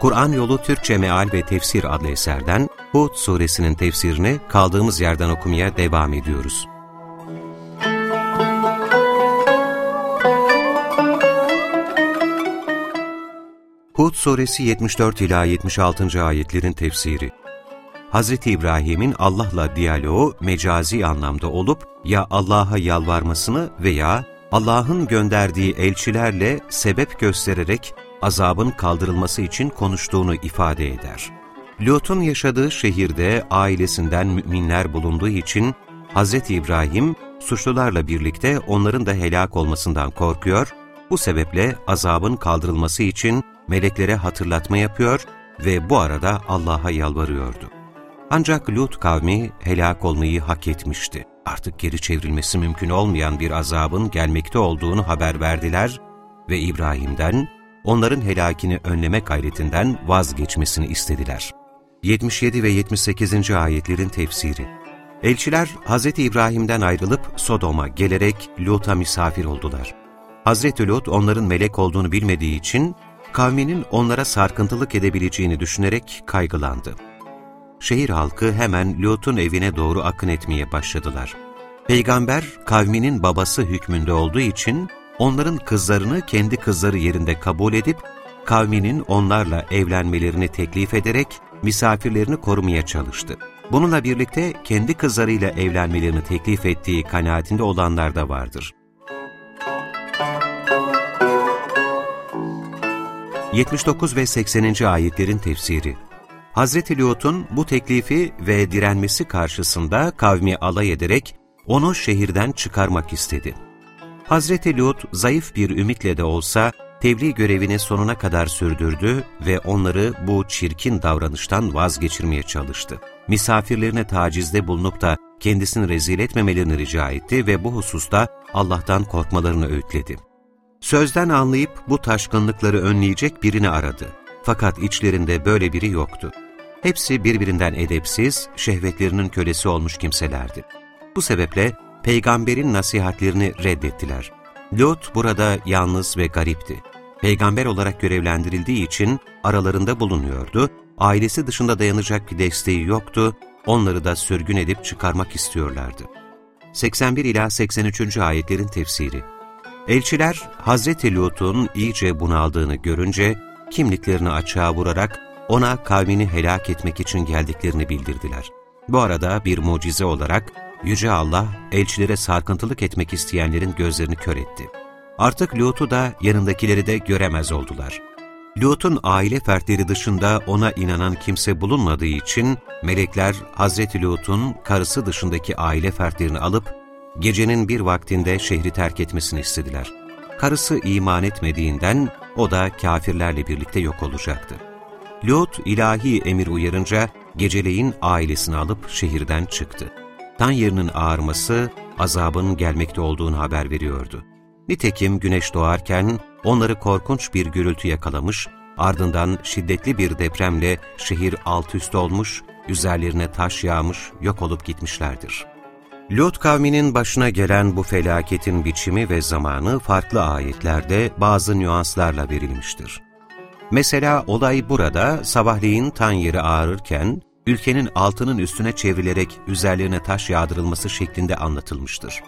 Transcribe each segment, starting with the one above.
Kur'an Yolu Türkçe Meal ve Tefsir adlı eserden Hud suresinin tefsirini kaldığımız yerden okumaya devam ediyoruz. Hud suresi 74 ila 76. ayetlerin tefsiri. Hz. İbrahim'in Allah'la diyaloğu mecazi anlamda olup ya Allah'a yalvarmasını veya Allah'ın gönderdiği elçilerle sebep göstererek azabın kaldırılması için konuştuğunu ifade eder. Lut'un yaşadığı şehirde ailesinden müminler bulunduğu için Hz. İbrahim suçlularla birlikte onların da helak olmasından korkuyor, bu sebeple azabın kaldırılması için meleklere hatırlatma yapıyor ve bu arada Allah'a yalvarıyordu. Ancak Lut kavmi helak olmayı hak etmişti. Artık geri çevrilmesi mümkün olmayan bir azabın gelmekte olduğunu haber verdiler ve İbrahim'den onların helakini önleme gayretinden vazgeçmesini istediler. 77 ve 78. ayetlerin tefsiri Elçiler Hz. İbrahim'den ayrılıp Sodom'a gelerek Lut'a misafir oldular. Hz. Lut onların melek olduğunu bilmediği için kavminin onlara sarkıntılık edebileceğini düşünerek kaygılandı. Şehir halkı hemen Lut'un evine doğru akın etmeye başladılar. Peygamber kavminin babası hükmünde olduğu için onların kızlarını kendi kızları yerinde kabul edip, kavminin onlarla evlenmelerini teklif ederek misafirlerini korumaya çalıştı. Bununla birlikte kendi kızlarıyla evlenmelerini teklif ettiği kanaatinde olanlar da vardır. 79 ve 80. ayetlerin tefsiri Hazreti Lut'un bu teklifi ve direnmesi karşısında kavmi alay ederek onu şehirden çıkarmak istedi. Hazreti Lut zayıf bir ümitle de olsa tebliğ görevini sonuna kadar sürdürdü ve onları bu çirkin davranıştan vazgeçirmeye çalıştı. Misafirlerine tacizde bulunup da kendisini rezil etmemelerini rica etti ve bu hususta Allah'tan korkmalarını öğütledi. Sözden anlayıp bu taşkınlıkları önleyecek birini aradı. Fakat içlerinde böyle biri yoktu. Hepsi birbirinden edepsiz, şehvetlerinin kölesi olmuş kimselerdi. Bu sebeple peygamberin nasihatlerini reddettiler. Lot burada yalnız ve garipti. Peygamber olarak görevlendirildiği için aralarında bulunuyordu, ailesi dışında dayanacak bir desteği yoktu, onları da sürgün edip çıkarmak istiyorlardı. 81 ila 83. ayetlerin tefsiri Elçiler, Hazreti Lut'un iyice bunaldığını görünce, kimliklerini açığa vurarak ona kavmini helak etmek için geldiklerini bildirdiler. Bu arada bir mucize olarak Yüce Allah, elçilere sarkıntılık etmek isteyenlerin gözlerini kör etti. Artık Lut'u da yanındakileri de göremez oldular. Lut'un aile fertleri dışında ona inanan kimse bulunmadığı için melekler Hazreti Lut'un karısı dışındaki aile fertlerini alıp gecenin bir vaktinde şehri terk etmesini istediler. Karısı iman etmediğinden o da kafirlerle birlikte yok olacaktı. Lut ilahi emir uyarınca geceleyin ailesini alıp şehirden çıktı. Tan yerinin ağarması azabın gelmekte olduğunu haber veriyordu. Nitekim güneş doğarken onları korkunç bir gürültü yakalamış, ardından şiddetli bir depremle şehir alt üst olmuş, üzerlerine taş yağmış, yok olup gitmişlerdir. Lut kavminin başına gelen bu felaketin biçimi ve zamanı farklı ayetlerde bazı nüanslarla verilmiştir. Mesela olay burada sabahleyin tan yeri ağrırken ülkenin altının üstüne çevrilerek üzerlerine taş yağdırılması şeklinde anlatılmıştır.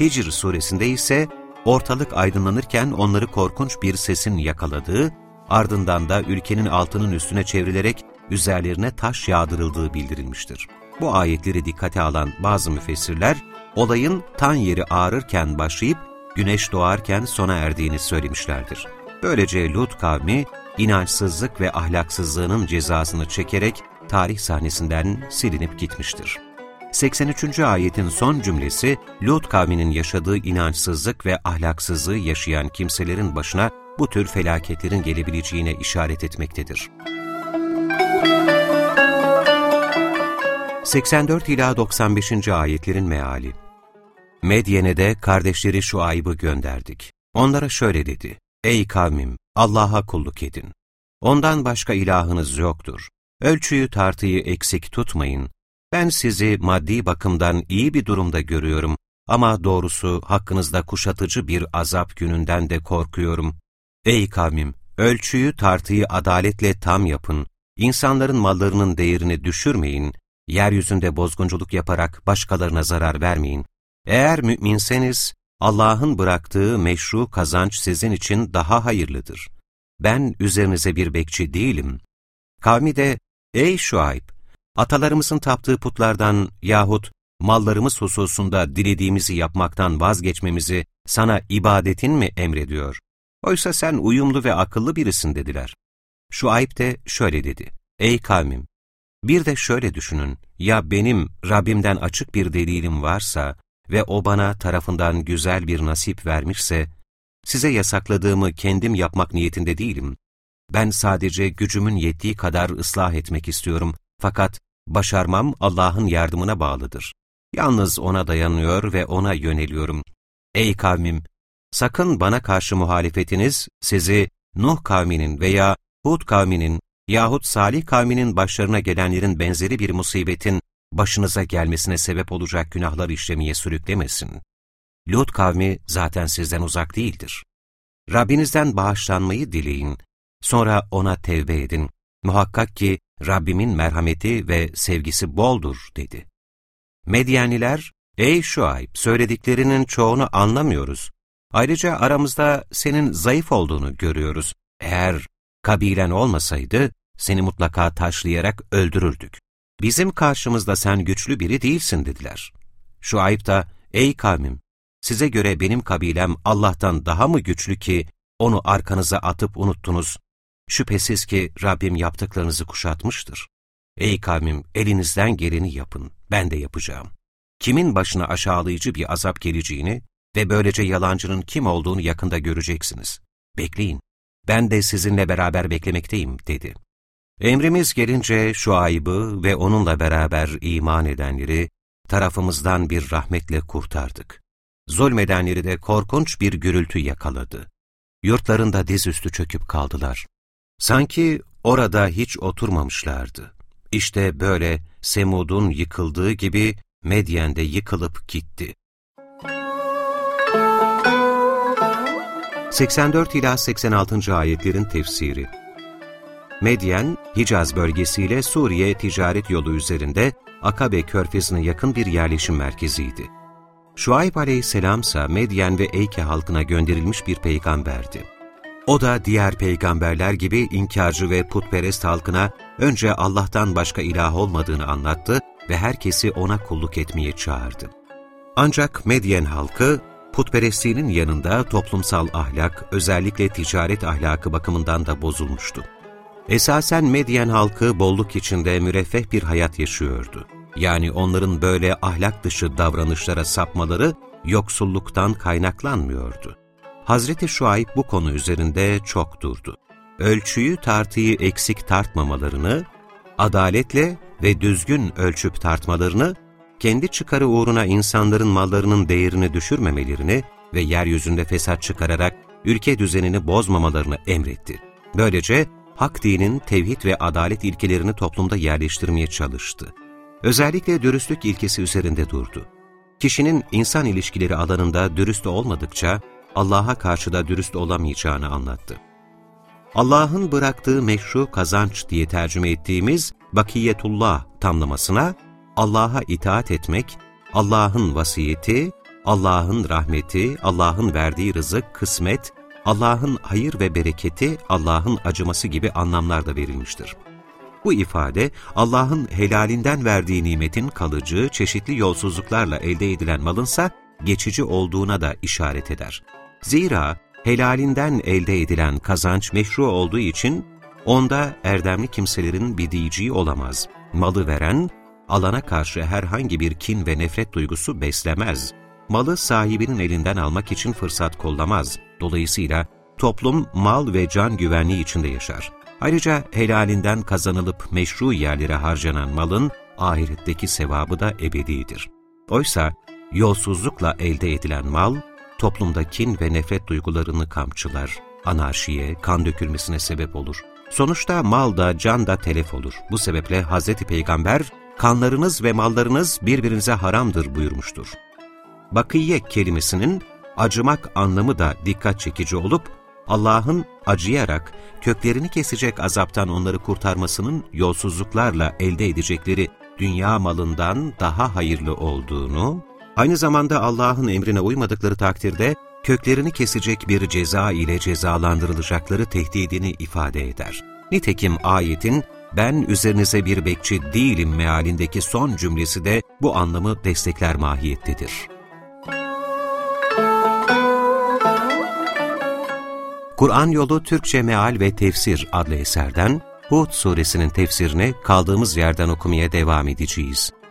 Hicr suresinde ise ortalık aydınlanırken onları korkunç bir sesin yakaladığı, ardından da ülkenin altının üstüne çevrilerek üzerlerine taş yağdırıldığı bildirilmiştir. Bu ayetleri dikkate alan bazı müfessirler, olayın tan yeri ağrırken başlayıp güneş doğarken sona erdiğini söylemişlerdir. Böylece Lut kavmi, inançsızlık ve ahlaksızlığının cezasını çekerek tarih sahnesinden silinip gitmiştir. 83. ayetin son cümlesi, Lut kavminin yaşadığı inançsızlık ve ahlaksızlığı yaşayan kimselerin başına bu tür felaketlerin gelebileceğine işaret etmektedir. 84 ila 95. ayetlerin meali. Medyen'e de kardeşleri şu ayıbı gönderdik. Onlara şöyle dedi: Ey kavmim, Allah'a kulluk edin. Ondan başka ilahınız yoktur. Ölçüyü tartıyı eksik tutmayın. Ben sizi maddi bakımdan iyi bir durumda görüyorum ama doğrusu hakkınızda kuşatıcı bir azap gününden de korkuyorum. Ey kavmim, ölçüyü tartıyı adaletle tam yapın. İnsanların mallarının değerini düşürmeyin. Yeryüzünde bozgunculuk yaparak başkalarına zarar vermeyin. Eğer müminseniz, Allah'ın bıraktığı meşru kazanç sizin için daha hayırlıdır. Ben üzerinize bir bekçi değilim. Kavmi de, ey Şuayb, atalarımızın taptığı putlardan yahut mallarımız hususunda dilediğimizi yapmaktan vazgeçmemizi sana ibadetin mi emrediyor? Oysa sen uyumlu ve akıllı birisin dediler. Şuayb de şöyle dedi, ey kavmim, bir de şöyle düşünün, ya benim Rabbimden açık bir delilim varsa ve o bana tarafından güzel bir nasip vermişse, size yasakladığımı kendim yapmak niyetinde değilim. Ben sadece gücümün yettiği kadar ıslah etmek istiyorum fakat başarmam Allah'ın yardımına bağlıdır. Yalnız O'na dayanıyor ve O'na yöneliyorum. Ey kavmim! Sakın bana karşı muhalefetiniz sizi Nuh kavminin veya Hud kavminin yahut Salih kavminin başlarına gelenlerin benzeri bir musibetin başınıza gelmesine sebep olacak günahlar işlemeye sürüklemesin. Lut kavmi zaten sizden uzak değildir. Rabbinizden bağışlanmayı dileyin, sonra ona tevbe edin. Muhakkak ki Rabbimin merhameti ve sevgisi boldur, dedi. Medyaniler, ey Şuayb, söylediklerinin çoğunu anlamıyoruz. Ayrıca aramızda senin zayıf olduğunu görüyoruz. Eğer kabilen olmasaydı, seni mutlaka taşlayarak öldürürdük. Bizim karşımızda sen güçlü biri değilsin dediler. Şuayb da, ey kavmim, size göre benim kabilem Allah'tan daha mı güçlü ki onu arkanıza atıp unuttunuz? Şüphesiz ki Rabbim yaptıklarınızı kuşatmıştır. Ey kavmim, elinizden geleni yapın, ben de yapacağım. Kimin başına aşağılayıcı bir azap geleceğini ve böylece yalancının kim olduğunu yakında göreceksiniz. Bekleyin, ben de sizinle beraber beklemekteyim, dedi. Emrimiz gelince şu ayıbı ve onunla beraber iman edenleri tarafımızdan bir rahmetle kurtardık. Zulmedenleri de korkunç bir gürültü yakaladı. Yurtlarında dizüstü çöküp kaldılar. Sanki orada hiç oturmamışlardı. İşte böyle Semud'un yıkıldığı gibi Medyen'de yıkılıp gitti. 84 ila 86. ayetlerin tefsiri Medyen, Hicaz bölgesiyle Suriye ticaret yolu üzerinde Akabe körfezine yakın bir yerleşim merkeziydi. Şuayb aleyhisselam ise Medyen ve Eyke halkına gönderilmiş bir peygamberdi. O da diğer peygamberler gibi inkarcı ve putperest halkına önce Allah'tan başka ilah olmadığını anlattı ve herkesi ona kulluk etmeye çağırdı. Ancak Medyen halkı, putperestliğinin yanında toplumsal ahlak, özellikle ticaret ahlakı bakımından da bozulmuştu. Esasen Medyen halkı bolluk içinde müreffeh bir hayat yaşıyordu. Yani onların böyle ahlak dışı davranışlara sapmaları yoksulluktan kaynaklanmıyordu. Hazreti Şuayb bu konu üzerinde çok durdu. Ölçüyü tartıyı eksik tartmamalarını, adaletle ve düzgün ölçüp tartmalarını, kendi çıkarı uğruna insanların mallarının değerini düşürmemelerini ve yeryüzünde fesat çıkararak ülke düzenini bozmamalarını emretti. Böylece hak dinin tevhid ve adalet ilkelerini toplumda yerleştirmeye çalıştı. Özellikle dürüstlük ilkesi üzerinde durdu. Kişinin insan ilişkileri alanında dürüst olmadıkça Allah'a karşı da dürüst olamayacağını anlattı. Allah'ın bıraktığı meşru kazanç diye tercüme ettiğimiz bakiyetullah tamlamasına Allah'a itaat etmek, Allah'ın vasiyeti, Allah'ın rahmeti, Allah'ın verdiği rızık, kısmet, Allah'ın hayır ve bereketi, Allah'ın acıması gibi anlamlar da verilmiştir. Bu ifade, Allah'ın helalinden verdiği nimetin kalıcı, çeşitli yolsuzluklarla elde edilen malınsa geçici olduğuna da işaret eder. Zira helalinden elde edilen kazanç meşru olduğu için onda erdemli kimselerin bir diyeceği olamaz. Malı veren, alana karşı herhangi bir kin ve nefret duygusu beslemez. Malı sahibinin elinden almak için fırsat kollamaz. Dolayısıyla toplum mal ve can güvenliği içinde yaşar. Ayrıca helalinden kazanılıp meşru yerlere harcanan malın ahiretteki sevabı da ebedidir. Oysa yolsuzlukla elde edilen mal, toplumda kin ve nefret duygularını kamçılar, anarşiye, kan dökülmesine sebep olur. Sonuçta mal da can da telef olur. Bu sebeple Hz. Peygamber, kanlarınız ve mallarınız birbirinize haramdır buyurmuştur. Bakiye kelimesinin acımak anlamı da dikkat çekici olup, Allah'ın acıyarak köklerini kesecek azaptan onları kurtarmasının yolsuzluklarla elde edecekleri dünya malından daha hayırlı olduğunu, aynı zamanda Allah'ın emrine uymadıkları takdirde köklerini kesecek bir ceza ile cezalandırılacakları tehdidini ifade eder. Nitekim ayetin ben üzerinize bir bekçi değilim mealindeki son cümlesi de bu anlamı destekler mahiyettedir. Kur'an Yolu Türkçe Meal ve Tefsir adlı eserden Hud suresinin tefsirini kaldığımız yerden okumaya devam edeceğiz.